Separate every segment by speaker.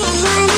Speaker 1: Can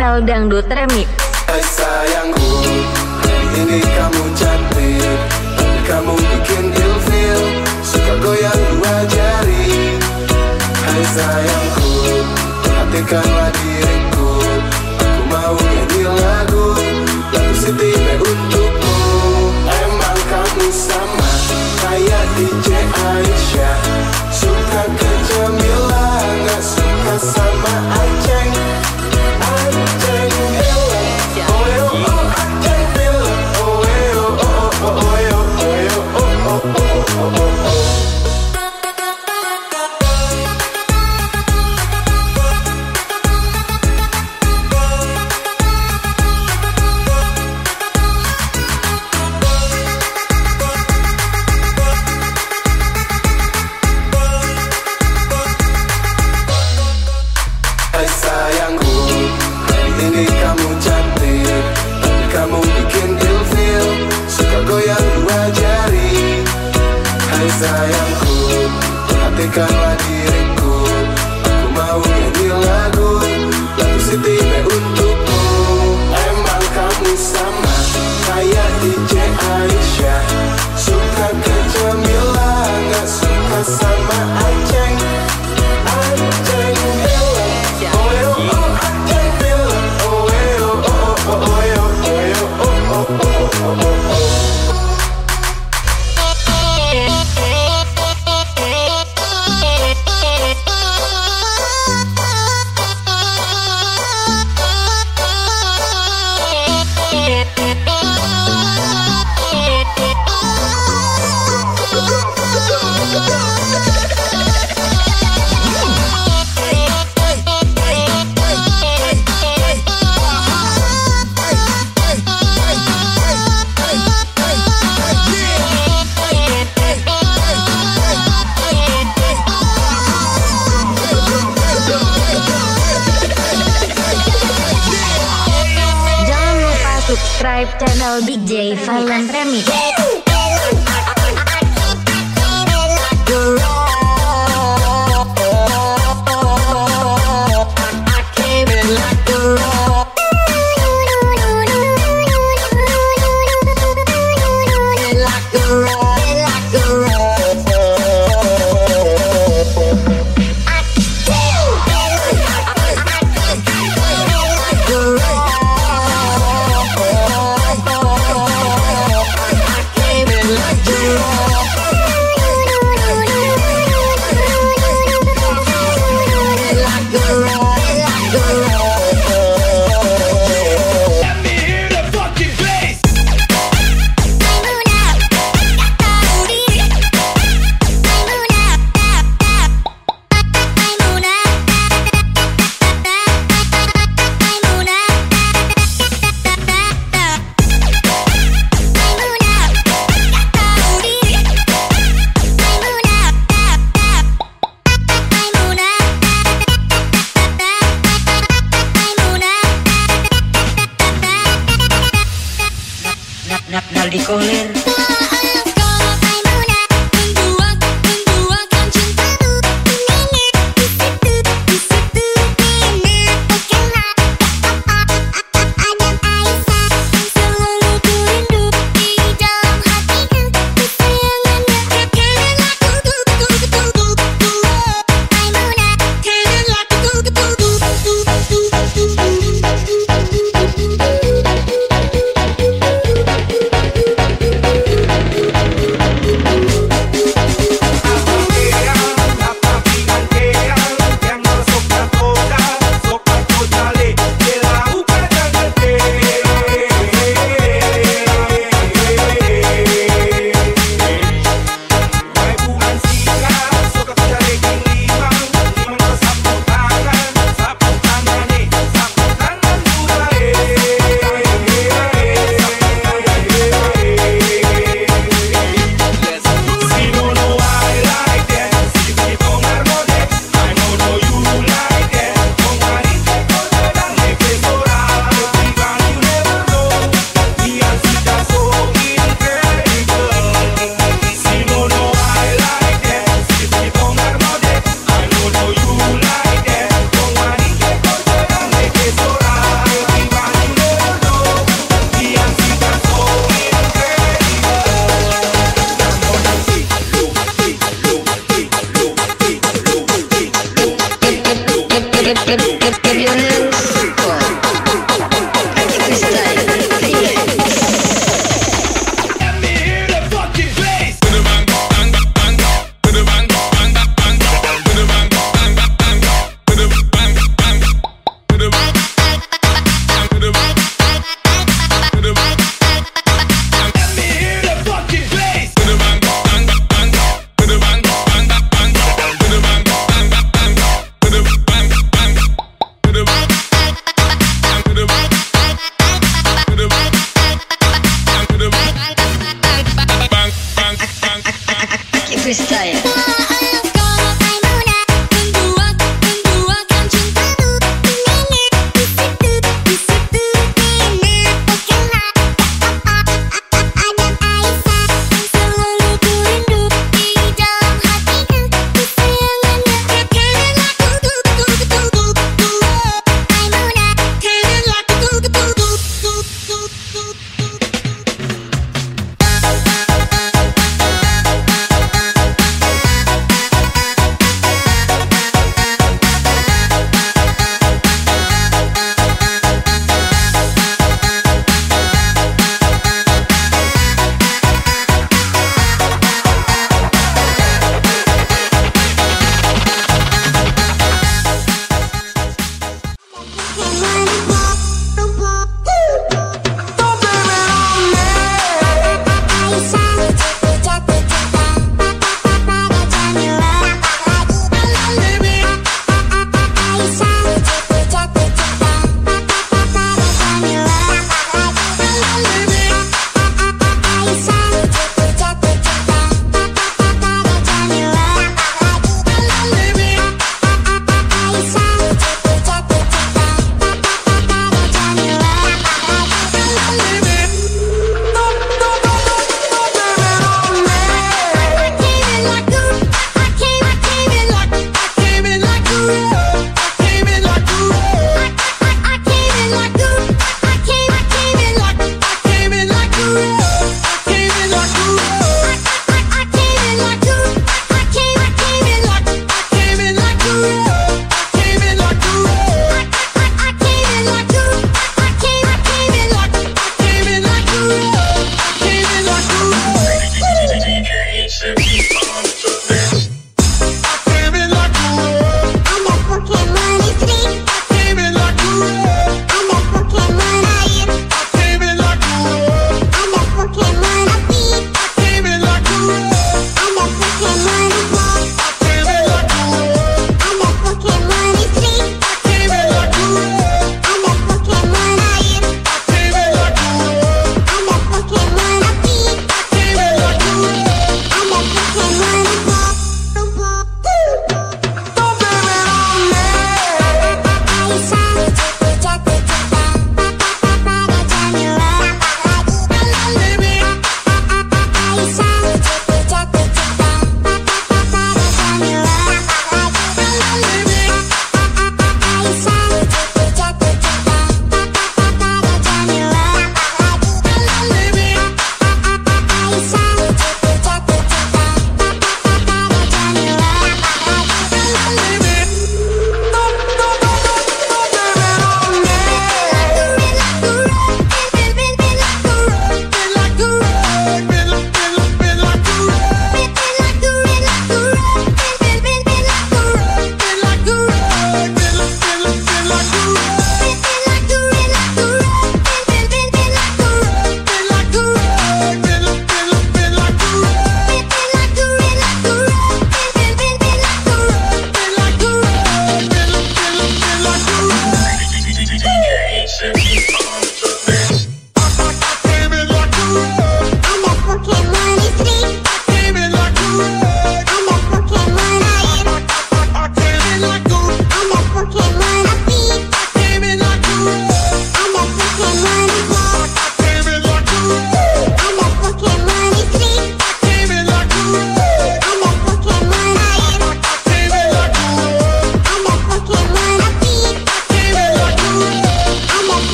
Speaker 1: Dangdut Remix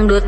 Speaker 1: Dangdut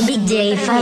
Speaker 1: subscribe channel DJ Valen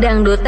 Speaker 1: Dangdut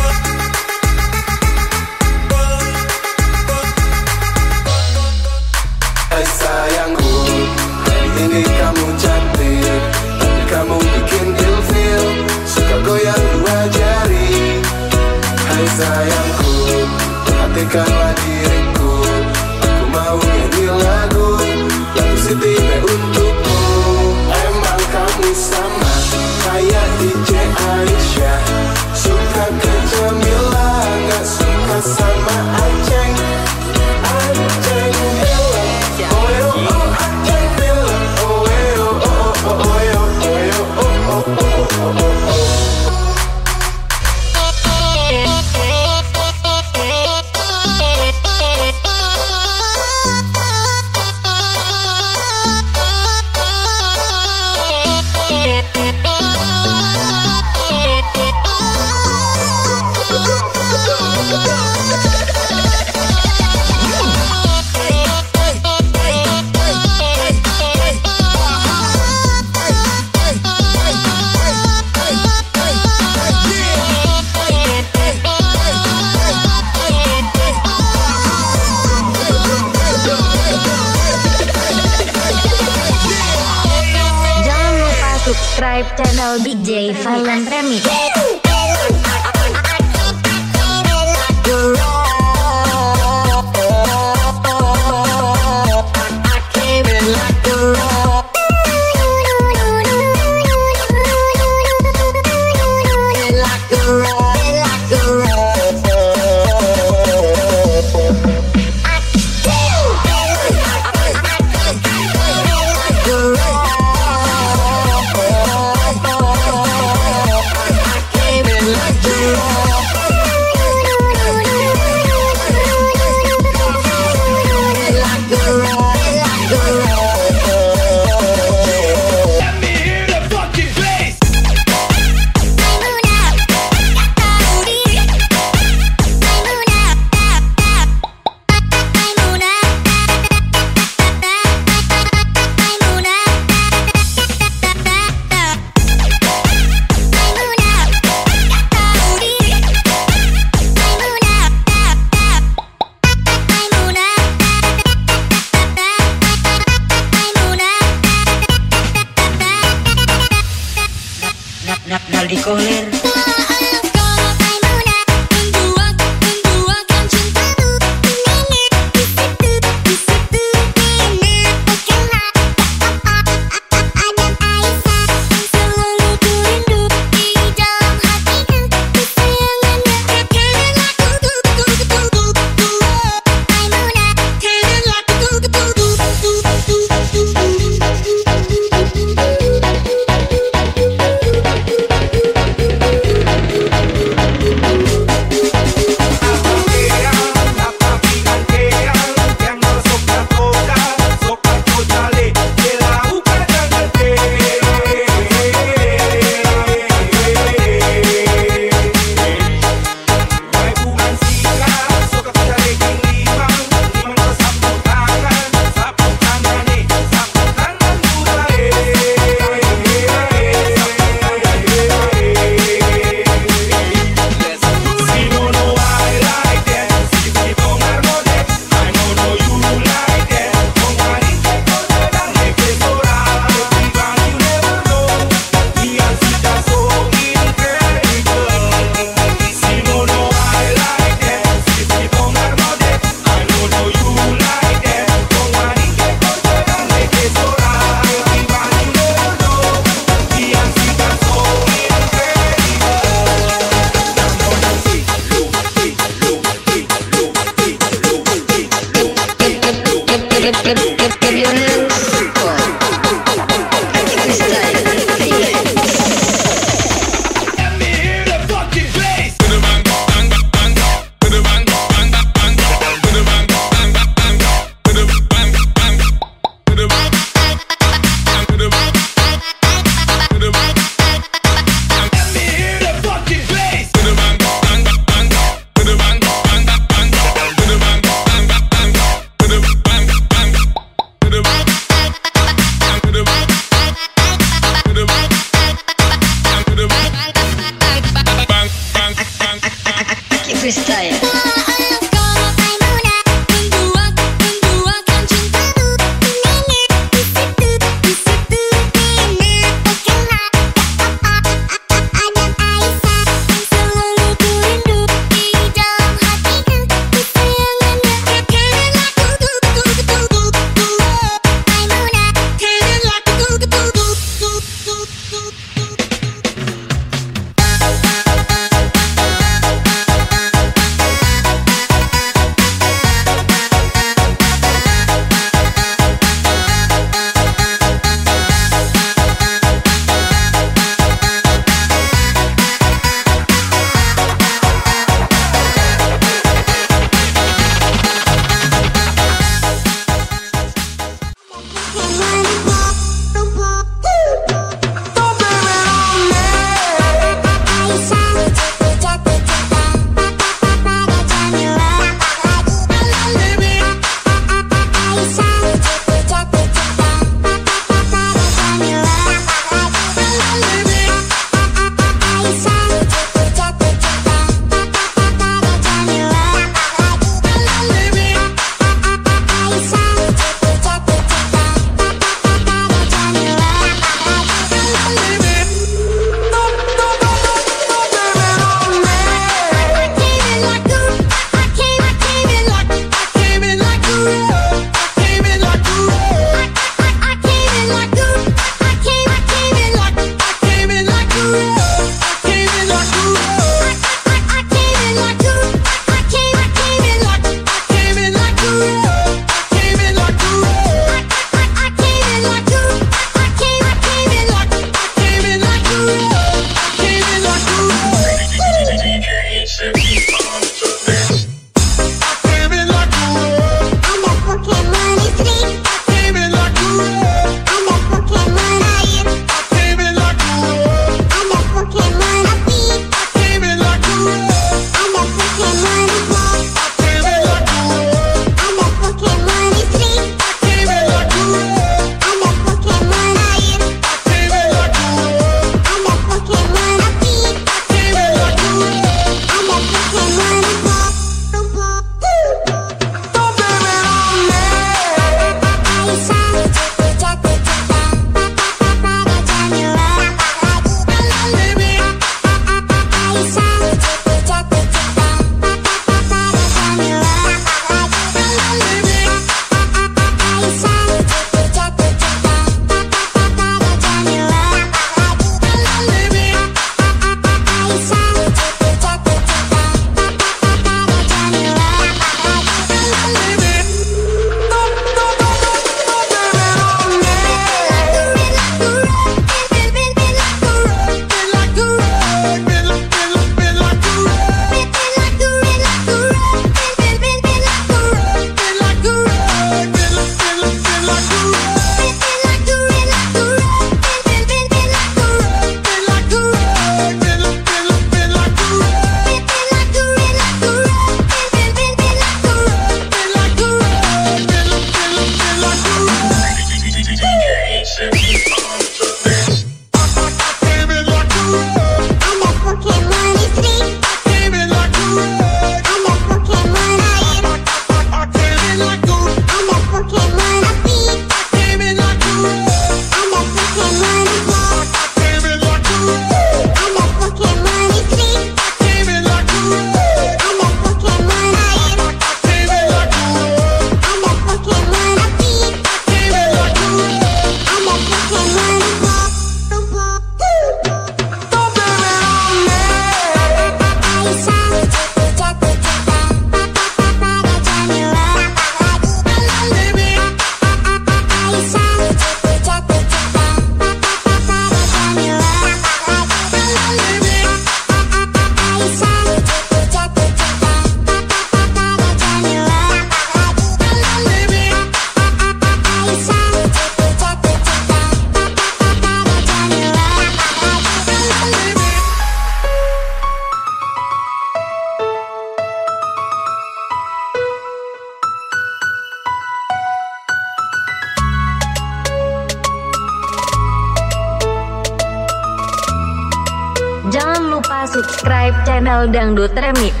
Speaker 1: Dangdut Remix.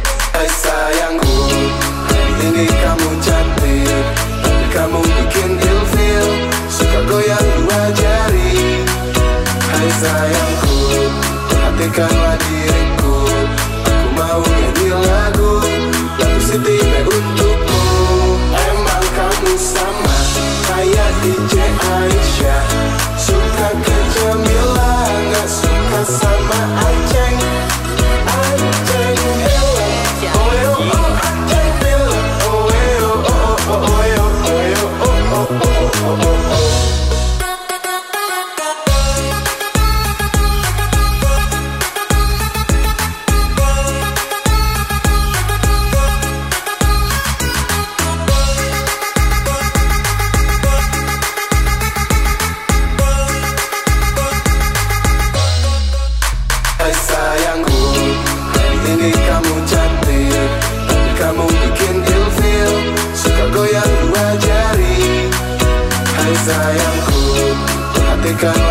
Speaker 2: Perhatikanlah diriku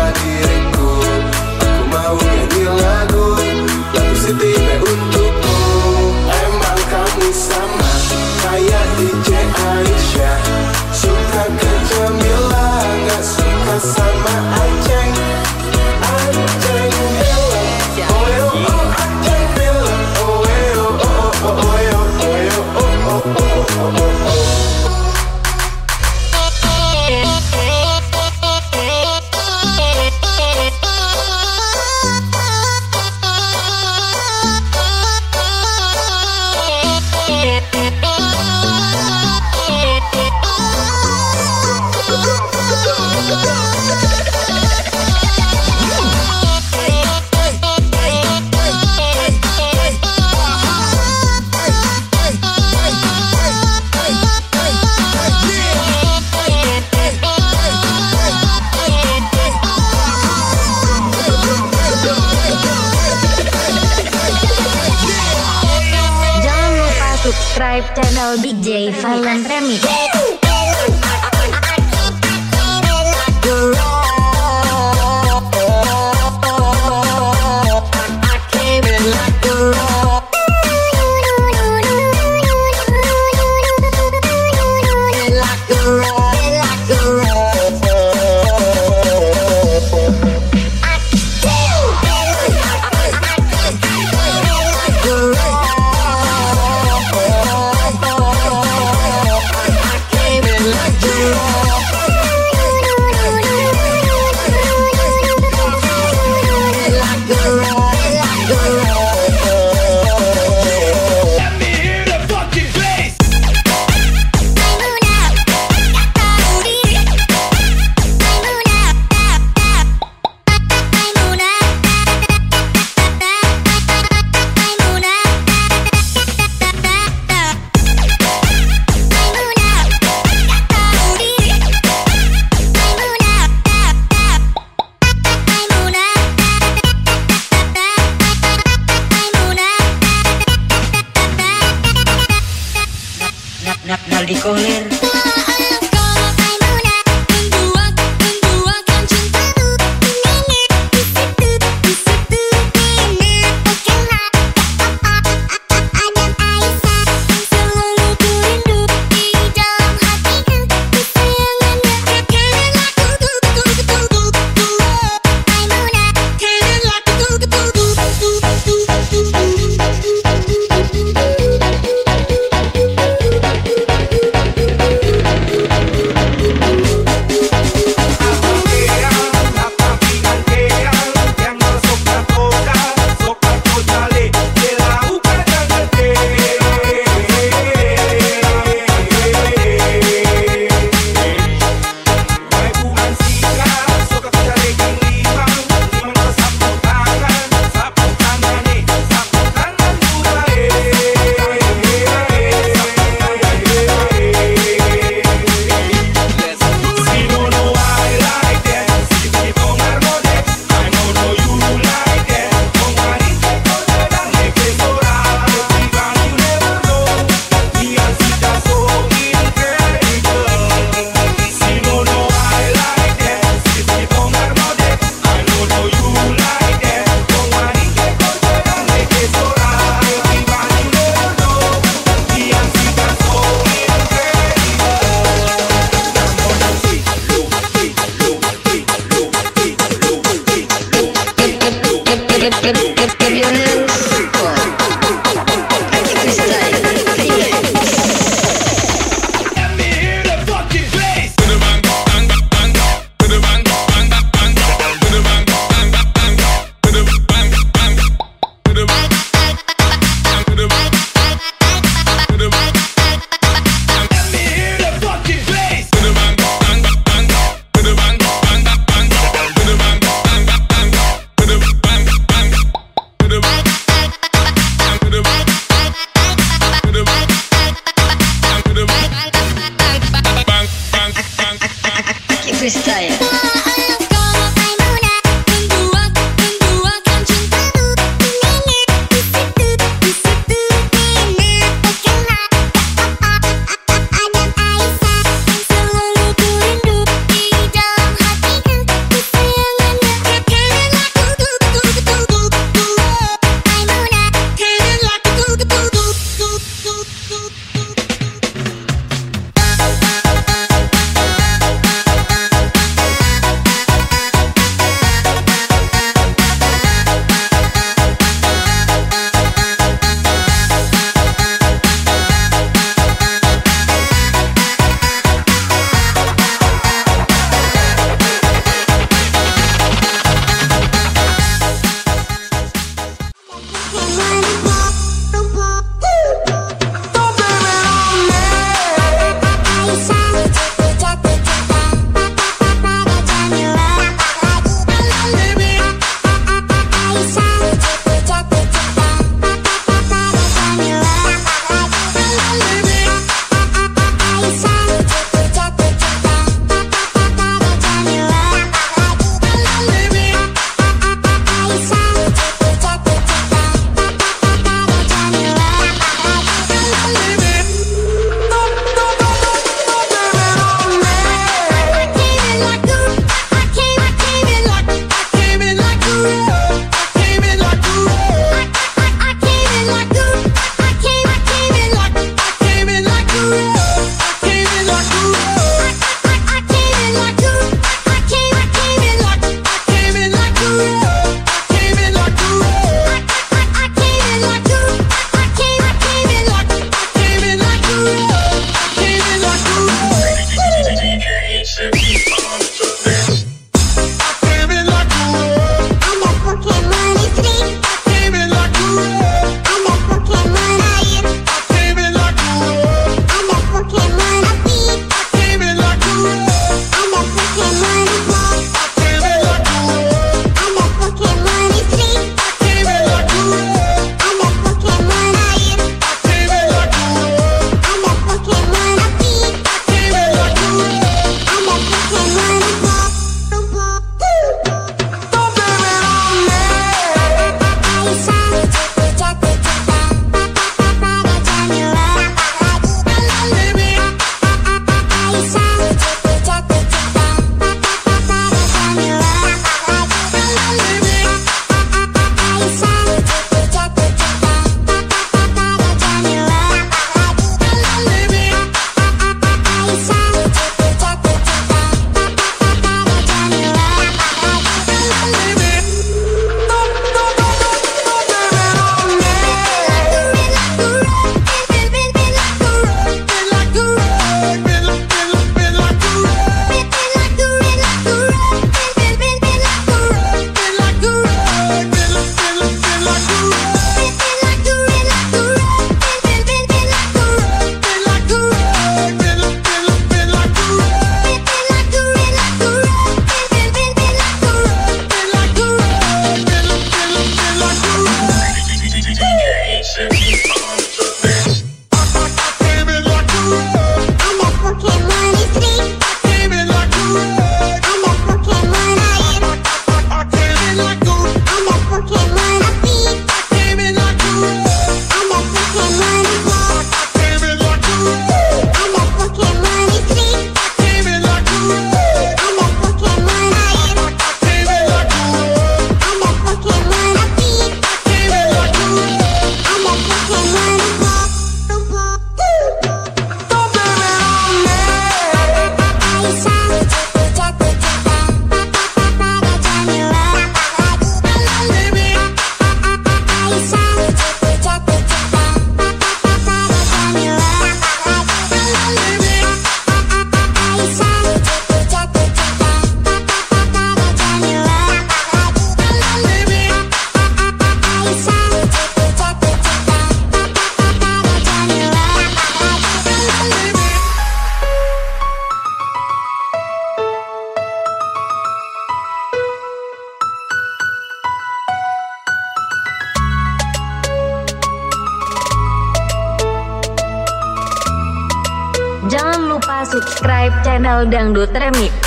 Speaker 2: Dangdut Remix.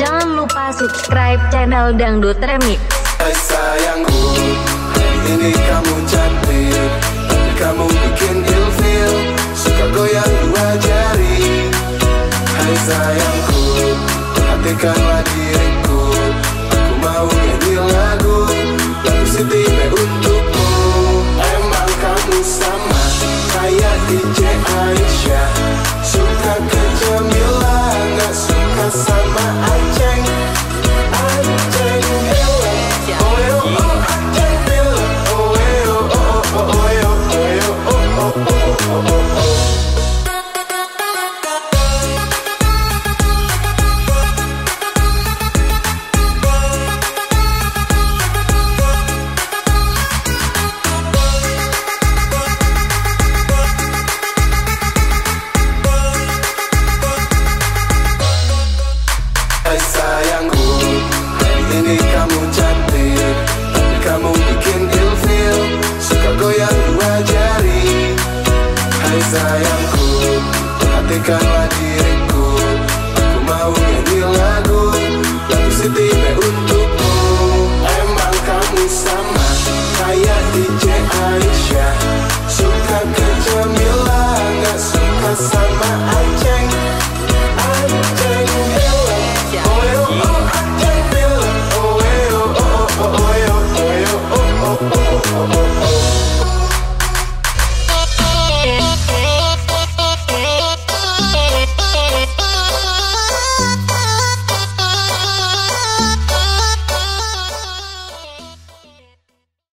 Speaker 1: Jangan lupa subscribe channel
Speaker 2: Dangdut Remix.
Speaker 1: Hai sayangku, ini kamu cantik, kamu bikin ilfil, suka goyang dua jari. Hai sayangku, hatikanlah diriku, aku mau nyanyi lagu, lagu Siti untukmu. Emang kamu sama, kayak DJ Aisyah, suka kerja.